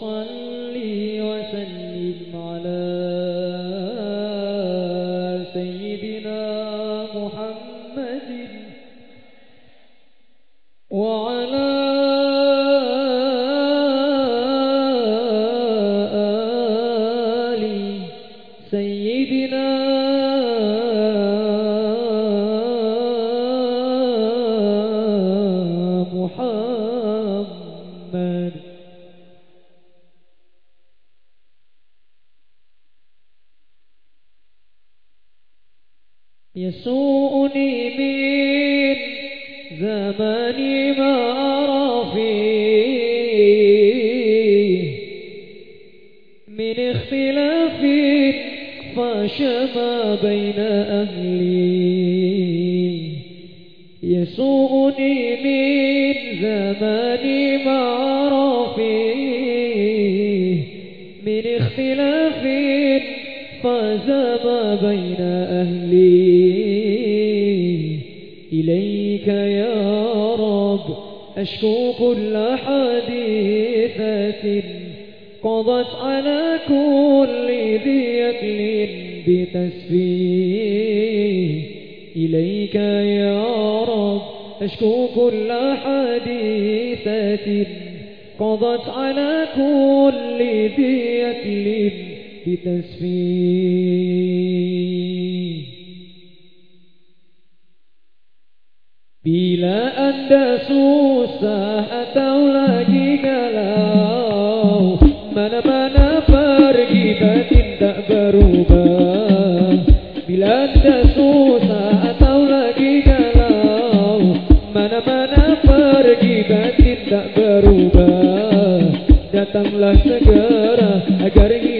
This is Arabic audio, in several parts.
وصلي وسلم على سيدنا محمد وعلى يسوءني من زماني ما أرى فيه من اختلاف فشما بين أهلي. يسوءني من زماني ما أرى فيه من اختلاف فاز ما بين أهلي إليك يا رب أشكو كل حديثة قضت على كل ذي يكل بتسبيح. إليك يا رب أشكو كل حديثة قضت على كل ذي يكل bitasbih Bila anda susah atau lagi galau Mana-mana pergi batin tak berubah. Bila anda susah atau lagi galau Mana-mana pergi batin tak berubah. Datanglah segera agar ini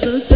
Jesus.